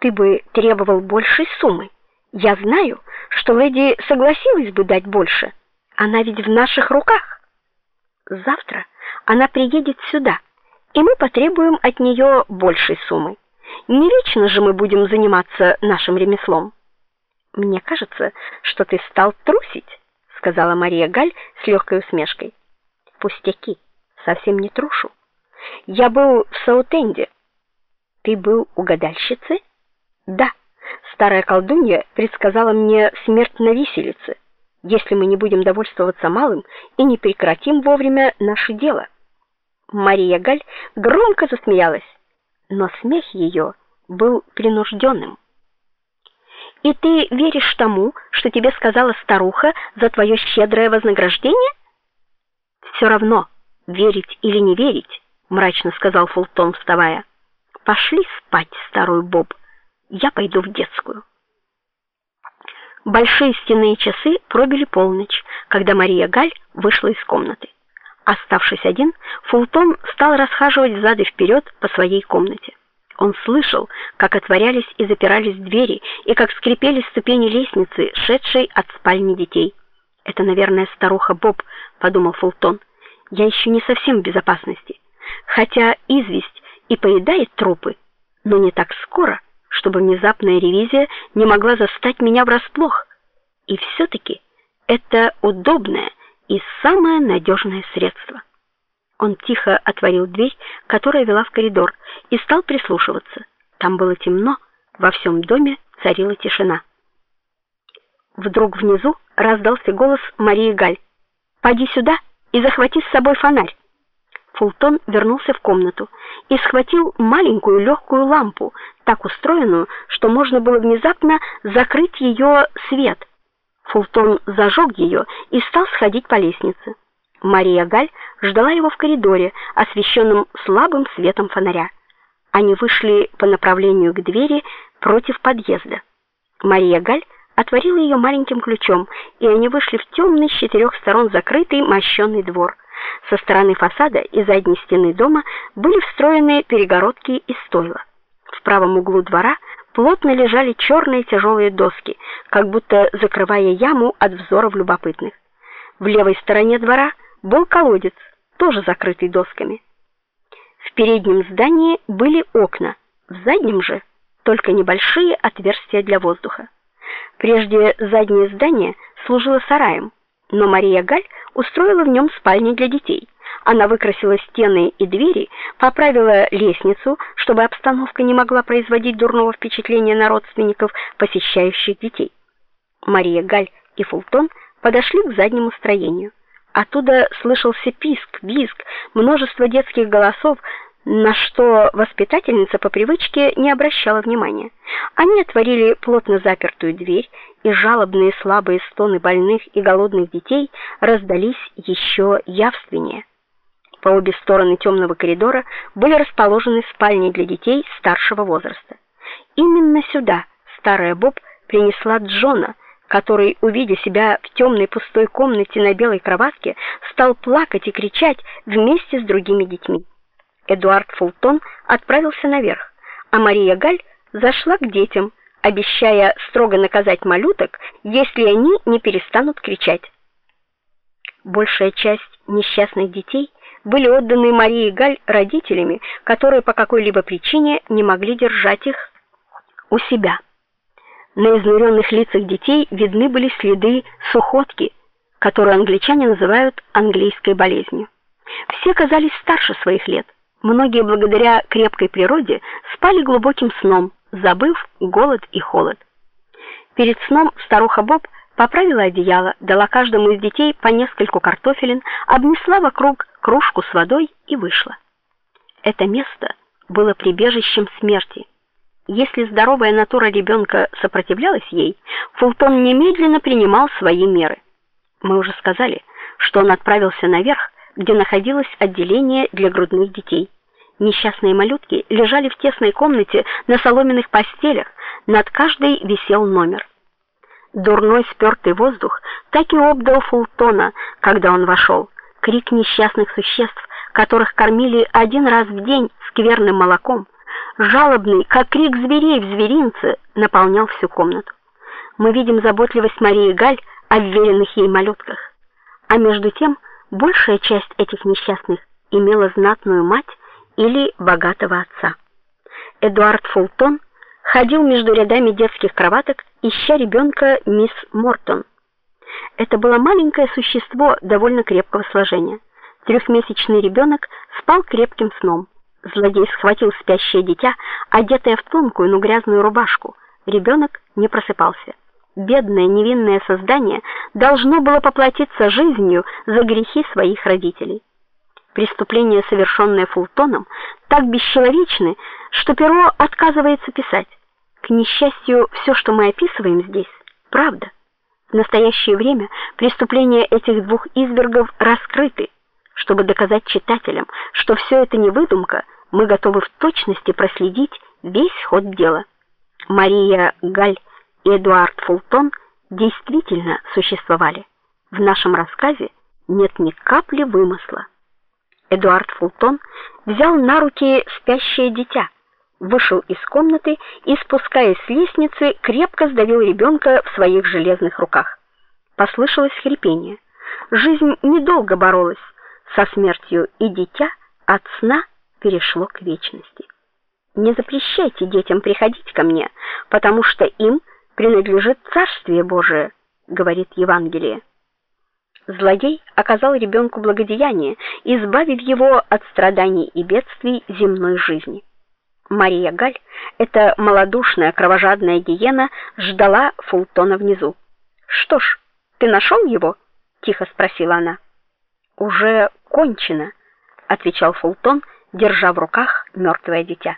Ты бы требовал большей суммы. Я знаю, что леди согласилась бы дать больше. Она ведь в наших руках. Завтра она приедет сюда, и мы потребуем от нее большей суммы. Не вечно же мы будем заниматься нашим ремеслом. Мне кажется, что ты стал трусить, сказала Мария Галь с легкой усмешкой. Пустяки, совсем не трушу. Я был в Саутенде. Ты был у гадальщицы? Да. Старая колдунья предсказала мне смерть на виселице, если мы не будем довольствоваться малым и не прекратим вовремя наше дело. Мария Галь громко засмеялась, но смех ее был принужденным. И ты веришь тому, что тебе сказала старуха за твое щедрое вознаграждение? «Все равно, верить или не верить, мрачно сказал Фултон, вставая. Пошли спать, старую Боб. Я пойду в детскую. Большие стенные часы пробили полночь, когда Мария Галь вышла из комнаты. Оставшись один, Фултон стал расхаживать взад и вперед по своей комнате. Он слышал, как отворялись и запирались двери, и как скрипели ступени лестницы, шедшей от спальни детей. Это, наверное, старуха Боб, подумал Фултон. Я еще не совсем в безопасности. Хотя известь и поедает трупы, но не так скоро, чтобы внезапная ревизия не могла застать меня врасплох. И все таки это удобное и самое надежное средство. Он тихо отворил дверь, которая вела в коридор, и стал прислушиваться. Там было темно, во всем доме царила тишина. Вдруг внизу раздался голос Марии Галь. "Пойди сюда и захвати с собой фонарь". Фултон вернулся в комнату и схватил маленькую легкую лампу, так устроенную, что можно было внезапно закрыть ее свет. Фултон зажег ее и стал сходить по лестнице. Мария Галь ждала его в коридоре, освещенном слабым светом фонаря. Они вышли по направлению к двери против подъезда. Мария Галь отворила ее маленьким ключом, и они вышли в темный с четырех сторон закрытый мощенный двор. Со стороны фасада и задней стены дома были встроены перегородки и стойла. В правом углу двора плотно лежали черные тяжелые доски, как будто закрывая яму от взоров любопытных. В левой стороне двора был колодец, тоже закрытый досками. В переднем здании были окна, в заднем же только небольшие отверстия для воздуха. Прежде заднее здание служило сараем, но Мария Галь устроила в нем спальни для детей. Она выкрасила стены и двери, поправила лестницу, чтобы обстановка не могла производить дурного впечатления на родственников, посещающих детей. Мария Галь и Фултон подошли к заднему строению. Оттуда слышался писк, визг, множество детских голосов, на что воспитательница по привычке не обращала внимания. Они отворили плотно запертую дверь, и жалобные слабые стоны больных и голодных детей раздались еще явственнее. По обе стороны темного коридора были расположены спальни для детей старшего возраста. Именно сюда старая Боб принесла Джона, который, увидя себя в темной пустой комнате на белой кроватке, стал плакать и кричать вместе с другими детьми. Эдуард Фултон отправился наверх, а Мария Галь зашла к детям, обещая строго наказать малюток, если они не перестанут кричать. Большая часть несчастных детей были отданы Марии Галь родителями, которые по какой-либо причине не могли держать их у себя. На изнуренных лицах детей видны были следы сухотки, которую англичане называют английской болезнью. Все казались старше своих лет. Многие благодаря крепкой природе спали глубоким сном, забыв голод и холод. Перед сном старуха Боб поправила одеяло, дала каждому из детей по нескольку картофелин, обнесла вокруг кружку с водой и вышла. Это место было прибежищем смерти. Если здоровая натура ребенка сопротивлялась ей, Фултон немедленно принимал свои меры. Мы уже сказали, что он отправился наверх где находилось отделение для грудных детей. Несчастные малютки лежали в тесной комнате на соломенных постелях, над каждой висел номер. Дурной спёртый воздух так и обдал Фултона, когда он вошел. Крик несчастных существ, которых кормили один раз в день скверным молоком, жалобный, как крик зверей в зверинце, наполнял всю комнату. Мы видим заботливость Марии Галь о вверенных ей малютках. А между тем, большая часть этих несчастных имела знатную мать или богатого отца. Эдуард Фултон ходил между рядами детских кроваток, ища ребенка мисс Мортон. Это было маленькое существо довольно крепкого сложения. Трехмесячный ребенок спал крепким сном. Злодей схватил спящее дитя, одетое в тонкую, но грязную рубашку. Ребенок не просыпался. Бедное невинное создание должно было поплатиться жизнью за грехи своих родителей. Преступления, совершенные Фултоном, так бесчеловечны, что перо отказывается писать. К несчастью, все, что мы описываем здесь, правда. В настоящее время преступления этих двух извергов раскрыты. Чтобы доказать читателям, что все это не выдумка, мы готовы в точности проследить весь ход дела. Мария Галь и Эдуард Фултон действительно существовали. В нашем рассказе нет ни капли вымысла. Эдуард Фултон взял на руки спящее дитя, вышел из комнаты и, спускаясь с лестницы, крепко сдавил ребенка в своих железных руках. Послышалось хрипение. Жизнь недолго боролась со смертью, и дитя от сна перешло к вечности. Не запрещайте детям приходить ко мне, потому что им принадлежит Царствие Божие, говорит Евангелие. Злодей оказал ребенку благодеяние, избавив его от страданий и бедствий земной жизни. Мария Галь, эта малодушная кровожадная гиена, ждала Фултона внизу. "Что ж, ты нашел его?" тихо спросила она. "Уже кончено", отвечал Фултон, держа в руках мертвое дитя.